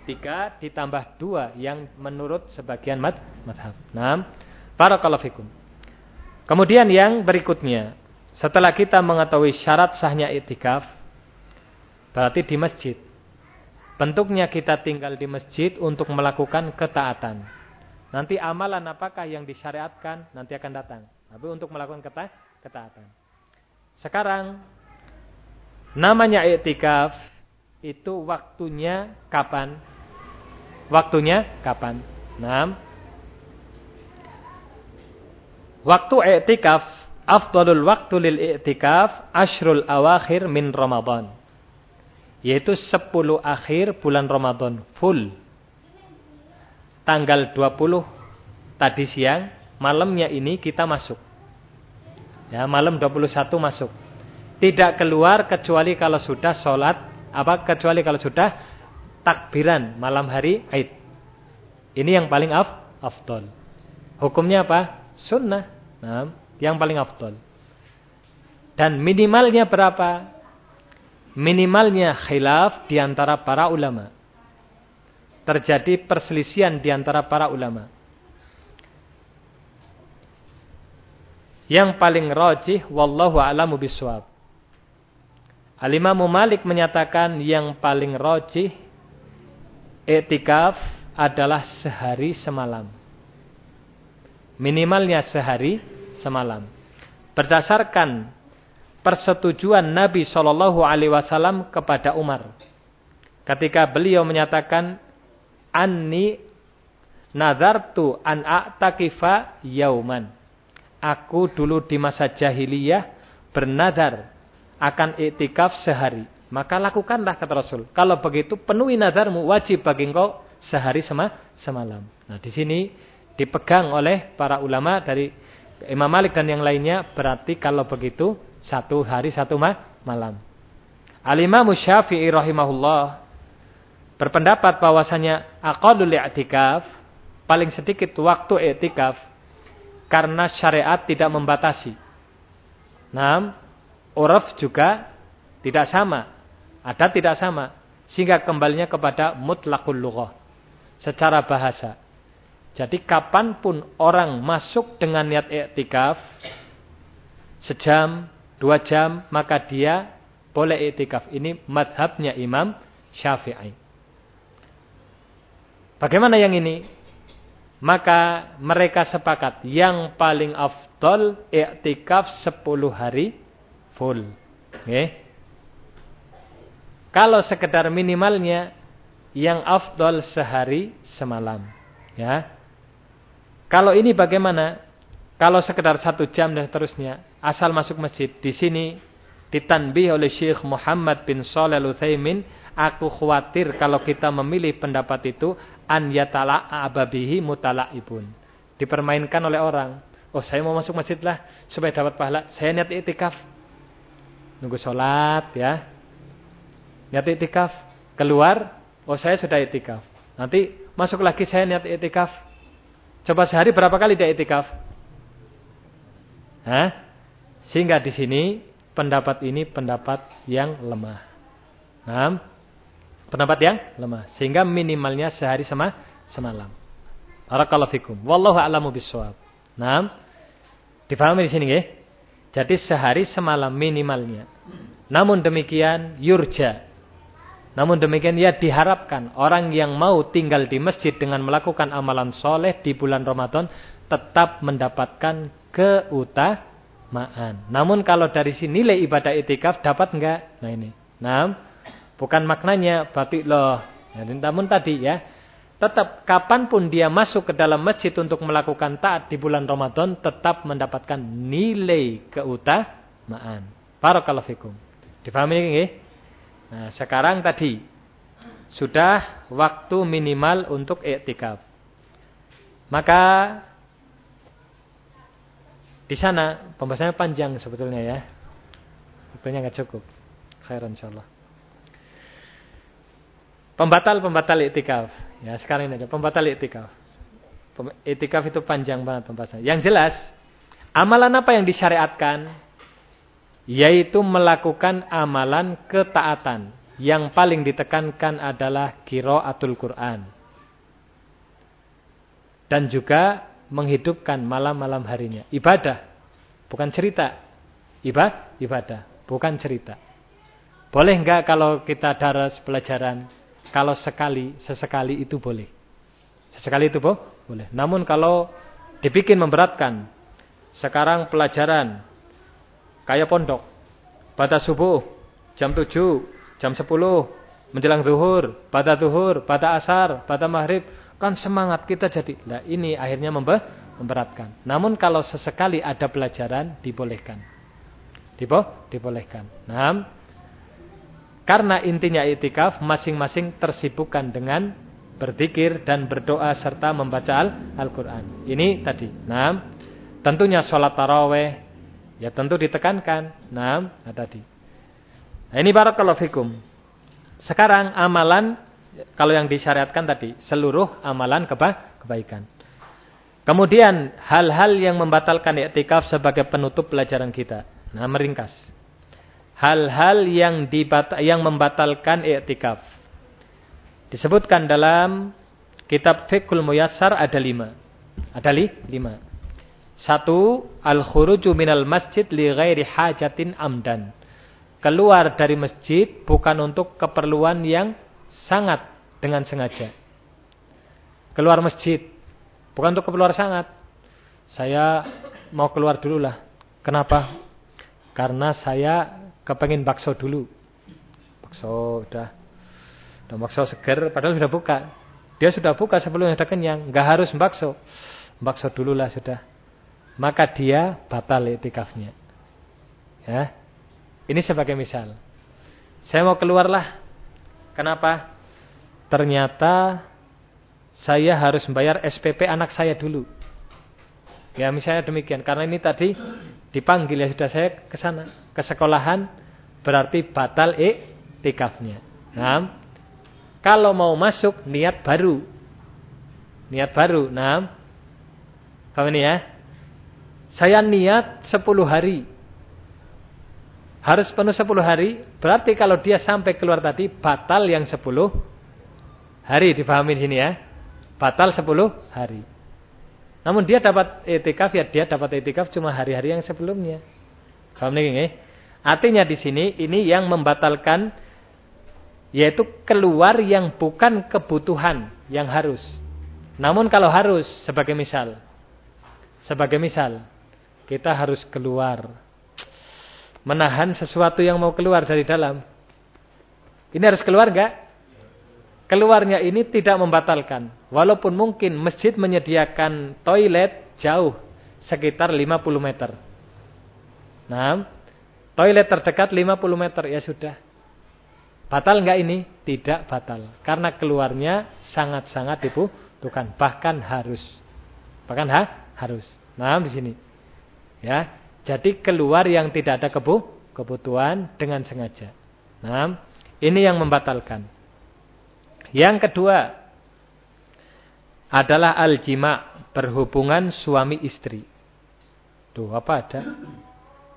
tiga ditambah dua yang menurut sebagian mad madhab. Nah, barakallahu. Kemudian yang berikutnya, setelah kita mengetahui syarat sahnya itikaf, berarti di masjid. Bentuknya kita tinggal di masjid untuk melakukan ketaatan. Nanti amalan apakah yang disyariatkan nanti akan datang. Tapi untuk melakukan keta ketaatan. Sekarang namanya i'tikaf itu waktunya kapan? Waktunya kapan? Nah, waktu i'tikaf afdalul waktu lil i'tikaf ashrul awakhir min Ramadan. Yaitu 10 akhir bulan Ramadan full tanggal 20 tadi siang, malamnya ini kita masuk. Ya, malam 21 masuk. Tidak keluar kecuali kalau sudah sholat, apa kecuali kalau sudah takbiran malam hari Aid. Ini yang paling af, afdol. Hukumnya apa? Sunnah. Nah, yang paling afdol. Dan minimalnya berapa? Minimalnya khilaf di antara para ulama terjadi perselisihan di antara para ulama. Yang paling rajih wallahu a'lamu biswab. Al-Imam Malik menyatakan yang paling rajih etikaf adalah sehari semalam. Minimalnya sehari semalam. Berdasarkan persetujuan Nabi Shallallahu Alaihi Wasallam kepada Umar, ketika beliau menyatakan anni nazartu an a'takifa yauman. Aku dulu di masa jahiliyah bernazar akan iktikaf sehari. Maka lakukanlah kata Rasul. Kalau begitu penuhi nazarmu wajib bagi engkau sehari sema semalam. Nah, di sini dipegang oleh para ulama dari Imam Malik dan yang lainnya berarti kalau begitu satu hari satu ma malam. Al-Imam Syafi'i rahimahullah berpendapat bahwasanya aqallul i'tikaf paling sedikit waktu i'tikaf karena syariat tidak membatasi. Nah, uraf juga tidak sama, ada tidak sama sehingga kembalinya kepada mutlakul lughah secara bahasa. Jadi kapan pun orang masuk dengan niat i'tikaf sejam, dua jam, maka dia boleh i'tikaf. Ini madhabnya Imam Syafi'i. Bagaimana yang ini? Maka mereka sepakat yang paling afdol i'tikaf 10 hari full. Okay. Kalau sekedar minimalnya yang afdol sehari semalam. Ya. Kalau ini bagaimana? Kalau sekedar satu jam dan seterusnya, asal masuk masjid. Di sini ditanbih oleh Syekh Muhammad bin Shalih Al-Utsaimin Aku khawatir kalau kita memilih pendapat itu an yatala ababihi ibun. Dipermainkan oleh orang. Oh, saya mau masuk masjid lah supaya dapat pahala. Saya niat itikaf. Nunggu sholat ya. Niat itikaf. Keluar, oh saya sudah itikaf. Nanti masuk lagi saya niat itikaf. Coba sehari berapa kali dia itikaf? Hah? Sehingga di sini pendapat ini pendapat yang lemah. Nah, Pendapat yang lemah. Sehingga minimalnya sehari sama semalam. Barakallahu fikum. Wallahu a'lamu bissawab. Nah, difahami di sini ya. Jadi sehari semalam minimalnya. Namun demikian yurja. Namun demikian ya diharapkan orang yang mau tinggal di masjid dengan melakukan amalan soleh di bulan Ramadan tetap mendapatkan keutamaan. Namun kalau dari sini nilai ibadah itikaf dapat enggak? Nah ini. Nah, Bukan maknanya batik loh. Ya, namun tadi ya, tetap kapan pun dia masuk ke dalam masjid untuk melakukan taat di bulan Ramadan, tetap mendapatkan nilai keutamaan. Barakallahu fikum. Difahami ini? Nah, sekarang tadi sudah waktu minimal untuk iktikaf. Maka di sana pembahasannya panjang sebetulnya ya. Sebetulnya nggak cukup. Khairan insyaallah. Pembatal-pembatal itikaf. Ya, sekarang ini aja pembatal itikaf. Itikaf itu panjang banget pembahasannya. Yang jelas, amalan apa yang disyariatkan? Yaitu melakukan amalan ketaatan. Yang paling ditekankan adalah kiraatul Quran. Dan juga menghidupkan malam-malam harinya. Ibadah, bukan cerita. Ibadah, ibadah, bukan cerita. Boleh enggak kalau kita daras pelajaran kalau sekali, sesekali itu boleh. Sesekali itu bo boleh. Namun kalau dibikin memberatkan, sekarang pelajaran kayak pondok, pada subuh, jam 7, jam 10, menjelang zuhur, pada zuhur, pada asar, pada maghrib, kan semangat kita jadi. Nah ini akhirnya memberatkan. Namun kalau sesekali ada pelajaran, dibolehkan. Dibo, dibolehkan. Nah, karena intinya itikaf, masing-masing tersibukkan dengan berzikir dan berdoa serta membaca Al-Quran. Ini tadi. Nah, tentunya sholat taraweh ya tentu ditekankan. Nah, nah tadi. Nah, ini barakallahu fikum. Sekarang amalan kalau yang disyariatkan tadi seluruh amalan keba kebaikan. Kemudian hal-hal yang membatalkan iktikaf sebagai penutup pelajaran kita. Nah, meringkas. Hal-hal yang yang membatalkan iktikaf. Disebutkan dalam kitab Fiqhul Muyassar ada lima. Ada li? lima. Satu, al-khuruju minal masjid li ghairi hajatin amdan. Keluar dari masjid bukan untuk keperluan yang sangat dengan sengaja. Keluar masjid bukan untuk keluar sangat. Saya mau keluar dulu lah. Kenapa? Karena saya kepengen bakso dulu. Bakso udah dan bakso seger padahal sudah buka. Dia sudah buka sebelum sudah kenyang. Nggak harus bakso. Bakso dulu lah sudah. Maka dia batal itikafnya. Ya. Ini sebagai misal. Saya mau keluarlah. Kenapa? Ternyata saya harus membayar SPP anak saya dulu. Ya misalnya demikian. Karena ini tadi dipanggil ya sudah saya ke sana. Ke sekolahan berarti batal iktikafnya. Nah, kalau mau masuk niat baru. Niat baru. Nah. Paham ini ya? Saya niat 10 hari. Harus penuh 10 hari. Berarti kalau dia sampai keluar tadi batal yang 10 hari. Dipahami sini ya. Batal 10 hari. Namun dia dapat etikaf ya dia dapat etikaf cuma hari-hari yang sebelumnya. Paham ini? Artinya di sini ini yang membatalkan yaitu keluar yang bukan kebutuhan yang harus. Namun kalau harus sebagai misal. Sebagai misal. Kita harus keluar. Menahan sesuatu yang mau keluar dari dalam. Ini harus keluar enggak? Keluarnya ini tidak membatalkan. Walaupun mungkin masjid menyediakan toilet jauh. Sekitar 50 meter. Nah, toilet terdekat 50 meter. Ya sudah Batal enggak ini? Tidak batal. Karena keluarnya sangat-sangat dibutuhkan. Bahkan harus. Bahkan ha? harus. Nah, di sini. Ya. Jadi keluar yang tidak ada kebu kebutuhan dengan sengaja. Nah, ini yang membatalkan. Yang kedua adalah al-jima, berhubungan suami istri. Tuh, apa ada?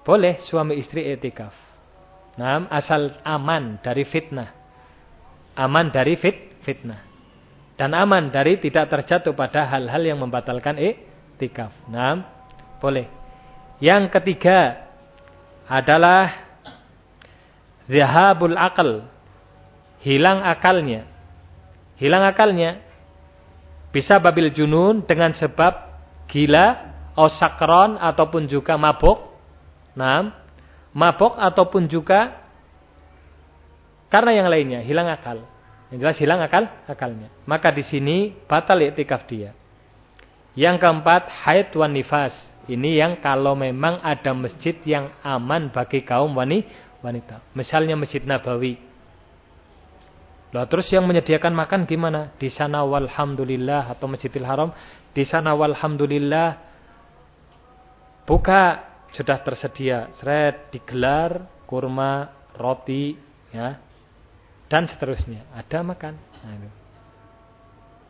Boleh suami istri etikaf. Nah, asal aman dari fitnah. Aman dari fit, fitnah. Dan aman dari tidak terjatuh pada hal-hal yang membatalkan iktikaf. Nah, boleh. Yang ketiga adalah zahabul akal. Hilang akalnya. Hilang akalnya bisa babil junun dengan sebab gila, osakron ataupun juga mabuk. Nah, mabok ataupun juga karena yang lainnya hilang akal. Yang jelas hilang akal akalnya. Maka di sini batal iktikaf dia. Yang keempat haid wan nifas. Ini yang kalau memang ada masjid yang aman bagi kaum wanita. Misalnya Masjid Nabawi. Lalu terus yang menyediakan makan gimana? Di sana walhamdulillah atau Masjidil Haram. Di sana walhamdulillah buka sudah tersedia. Seret digelar kurma roti ya. Dan seterusnya. Ada makan. Nah, itu.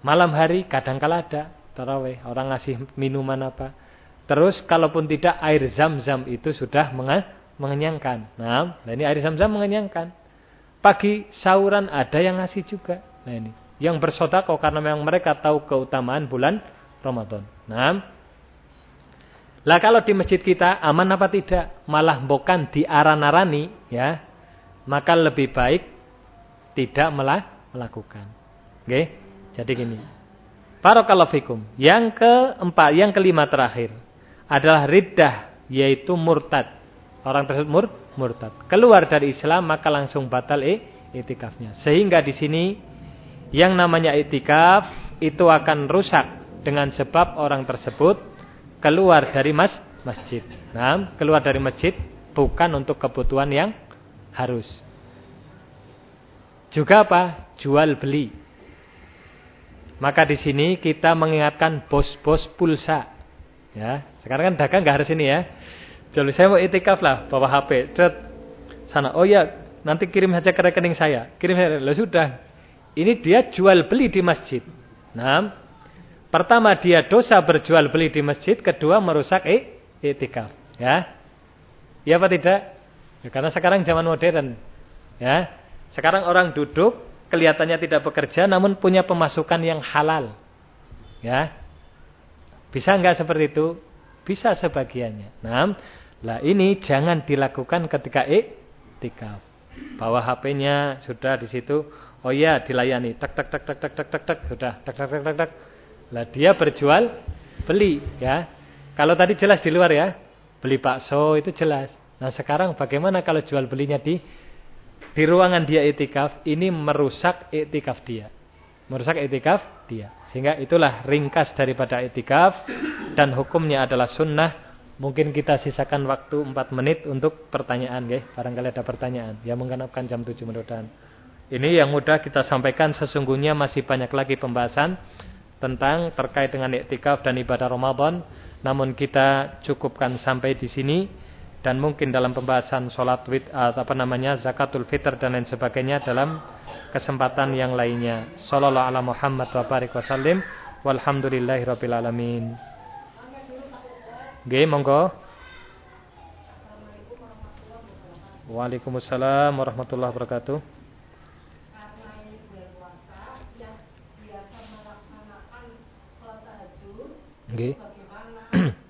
malam hari kadang kala ada taraweh. Orang ngasih minuman apa. Terus kalaupun tidak air zam-zam itu sudah mengenyangkan. Nah, nah ini air zam-zam mengenyangkan. Pagi sahuran ada yang ngasih juga. Nah ini. Yang bersodako karena memang mereka tahu keutamaan bulan Ramadan. Nah lah kalau di masjid kita aman apa tidak? Malah bukan diaran-arani ya. Maka lebih baik tidak malah melakukan. Oke? Jadi gini. Barakallahu fikum. Yang keempat, yang kelima terakhir adalah riddah yaitu murtad. Orang tersebut mur, murtad. Keluar dari Islam maka langsung batal eh, itikafnya. Sehingga di sini yang namanya itikaf itu akan rusak dengan sebab orang tersebut keluar dari mas, masjid. Nah, keluar dari masjid bukan untuk kebutuhan yang harus. Juga apa? Jual beli. Maka di sini kita mengingatkan bos-bos pulsa. Ya, sekarang kan dagang nggak harus ini ya. Jadi saya mau itikaf lah, bawa HP, Cet. sana. Oh ya, nanti kirim saja ke rekening saya. Kirim saja. Lah sudah. Ini dia jual beli di masjid. Nah, pertama dia dosa berjual beli di masjid, kedua merusak eh, itikaf. Ya, ya apa tidak? Ya, karena sekarang zaman modern. Ya, sekarang orang duduk kelihatannya tidak bekerja, namun punya pemasukan yang halal. Ya, bisa enggak seperti itu? Bisa sebagiannya. Nah, lah ini jangan dilakukan ketika iktikaf. Bawa HP-nya sudah di situ. Oh iya dilayani. Tak tak tak tak tak tak tak tak sudah tak tak tak tak tak. Lah dia berjual beli ya. Kalau tadi jelas di luar ya. Beli bakso itu jelas. Nah, sekarang bagaimana kalau jual belinya di di ruangan dia itikaf ini merusak itikaf dia. Merusak itikaf dia. Sehingga itulah ringkas daripada itikaf dan hukumnya adalah sunnah Mungkin kita sisakan waktu 4 menit untuk pertanyaan, ya. Barangkali ada pertanyaan. Ya menggenapkan jam 7 mudah Ini yang mudah kita sampaikan sesungguhnya masih banyak lagi pembahasan tentang terkait dengan iktikaf dan ibadah Ramadan. Namun kita cukupkan sampai di sini dan mungkin dalam pembahasan sholat wid, apa namanya zakatul fitr dan lain sebagainya dalam kesempatan yang lainnya. Sallallahu ala Muhammad wa barik wasallim walhamdulillahirabbil alamin. Nggih, monggo. Waalaikumsalam warahmatullahi wabarakatuh. Nggih.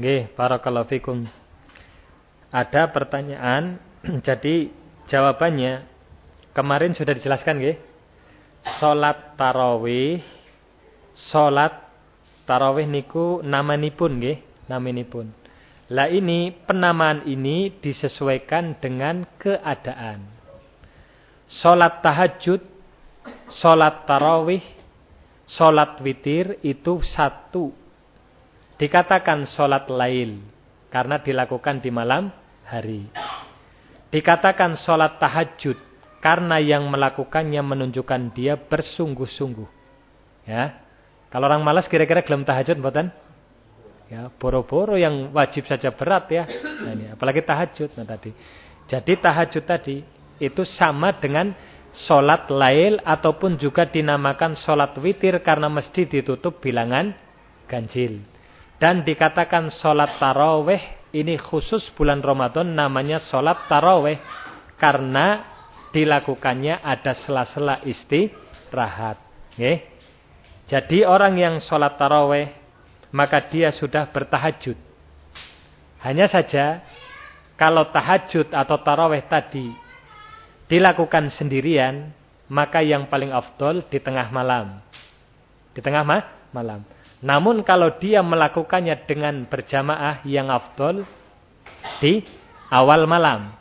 Nggih, barakallahu fikum. Ada pertanyaan, jadi jawabannya kemarin sudah dijelaskan nggih? Salat tarawih salat tarawih niku namanipun nggih, namanipun. Lah ini penamaan ini disesuaikan dengan keadaan. Salat tahajud, salat tarawih, salat witir itu satu. Dikatakan salat lail karena dilakukan di malam hari. Dikatakan salat tahajud karena yang melakukannya menunjukkan dia bersungguh-sungguh. Ya. Kalau orang malas kira-kira gelem tahajud mboten? Ya, boro-boro yang wajib saja berat ya. Nah, ini apalagi tahajud nah tadi. Jadi tahajud tadi itu sama dengan solat lail ataupun juga dinamakan solat witir karena mesti ditutup bilangan ganjil. Dan dikatakan solat taraweh ini khusus bulan Ramadan namanya solat taraweh karena dilakukannya ada sela-sela istirahat. Okay? Jadi orang yang sholat taraweh, maka dia sudah bertahajud. Hanya saja, kalau tahajud atau taraweh tadi dilakukan sendirian, maka yang paling afdol di tengah malam. Di tengah ma malam. Namun kalau dia melakukannya dengan berjamaah yang afdol di awal malam.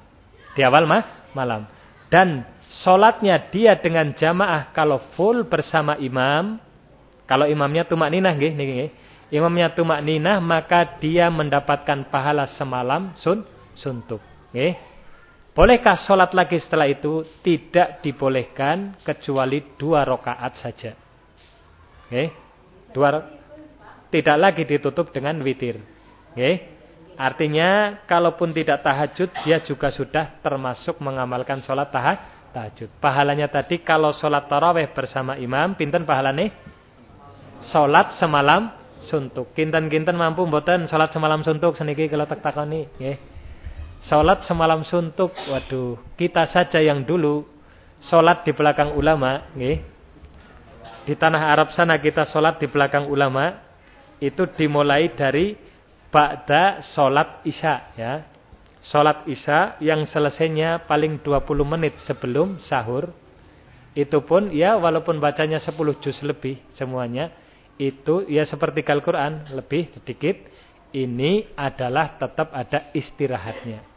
Di awal ma malam. Dan sholatnya dia dengan jamaah kalau full bersama imam. Kalau imamnya tumak ninah. Gih, nih, gih. Imamnya tumak ninah maka dia mendapatkan pahala semalam sun, suntuk. Gih. Bolehkah sholat lagi setelah itu? Tidak dibolehkan kecuali dua rakaat saja. Gih. Dua, tidak lagi ditutup dengan witir. Gih. Artinya kalaupun tidak tahajud dia juga sudah termasuk mengamalkan sholat tahajud. Pahalanya tadi kalau sholat taraweh bersama imam, pinten pahalane? Sholat semalam suntuk. Kinten-kinten mampu mboten sholat semalam suntuk seniki kalau tak takoni. Sholat semalam suntuk. Waduh, kita saja yang dulu sholat di belakang ulama, nggih. Di tanah Arab sana kita sholat di belakang ulama itu dimulai dari ba'da sholat isya ya. sholat isya yang selesainya paling 20 menit sebelum sahur. Itu pun ya walaupun bacanya 10 juz lebih semuanya. Itu ya seperti Al-Quran lebih sedikit. Ini adalah tetap ada istirahatnya.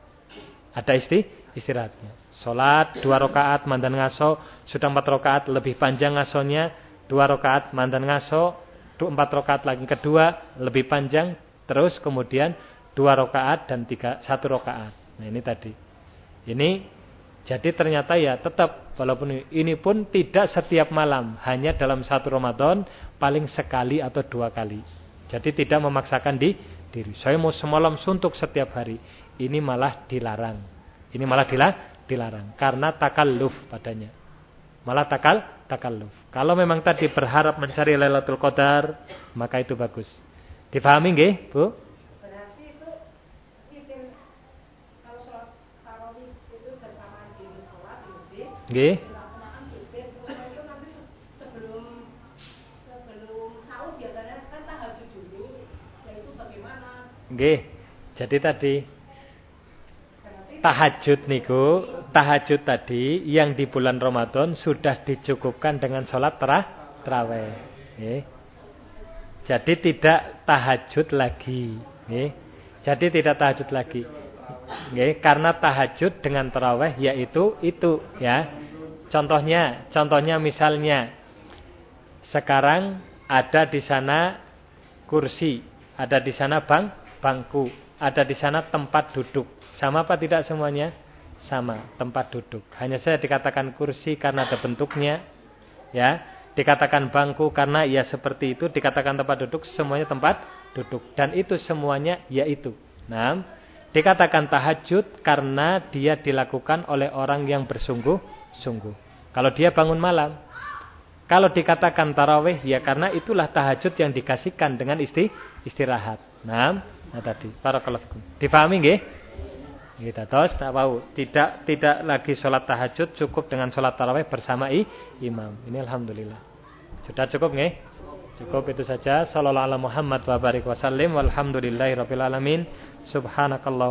Ada isti, istirahatnya. Sholat dua rakaat mandan ngaso. Sudah empat rakaat lebih panjang ngasonya. Dua rakaat mandan ngaso. Empat rakaat lagi kedua lebih panjang. Terus kemudian dua rakaat dan tiga satu rakaat. Nah ini tadi. Ini jadi ternyata ya tetap walaupun ini pun tidak setiap malam, hanya dalam satu Ramadan paling sekali atau dua kali. Jadi tidak memaksakan di diri. Saya mau semalam suntuk setiap hari. Ini malah dilarang. Ini malah dilarang karena takalluf padanya. Malah takal takalluf. Kalau memang tadi berharap mencari Lailatul Qadar, maka itu bagus. Difahami nggih, Bu? Nggih. Nggih. Jadi tadi tahajud niku, tahajud tadi yang di bulan Ramadan sudah dicukupkan dengan sholat terah, terawih. Nggih. Jadi tidak tahajud lagi, nggih. Jadi tidak tahajud lagi. Nggih, karena tahajud dengan terawih yaitu itu ya. Contohnya, contohnya misalnya sekarang ada di sana kursi, ada di sana bang, bangku, ada di sana tempat duduk. Sama apa tidak semuanya? Sama, tempat duduk. Hanya saya dikatakan kursi karena ada bentuknya, ya. Dikatakan bangku karena ya seperti itu, dikatakan tempat duduk semuanya tempat duduk dan itu semuanya yaitu. Nah, dikatakan tahajud karena dia dilakukan oleh orang yang bersungguh-sungguh. Kalau dia bangun malam. Kalau dikatakan tarawih ya karena itulah tahajud yang dikasihkan dengan isti istirahat. Nah, nah tadi para fikum. Difahami nggih? Kita terus tak tahu tidak tidak lagi sholat tahajud cukup dengan sholat tarawih bersama i, imam. Ini alhamdulillah. Sudah cukup nggih? Cukup itu saja. Sallallahu alaihi Muhammad wa barik wasallim walhamdulillahirabbil alamin. Subhanakallah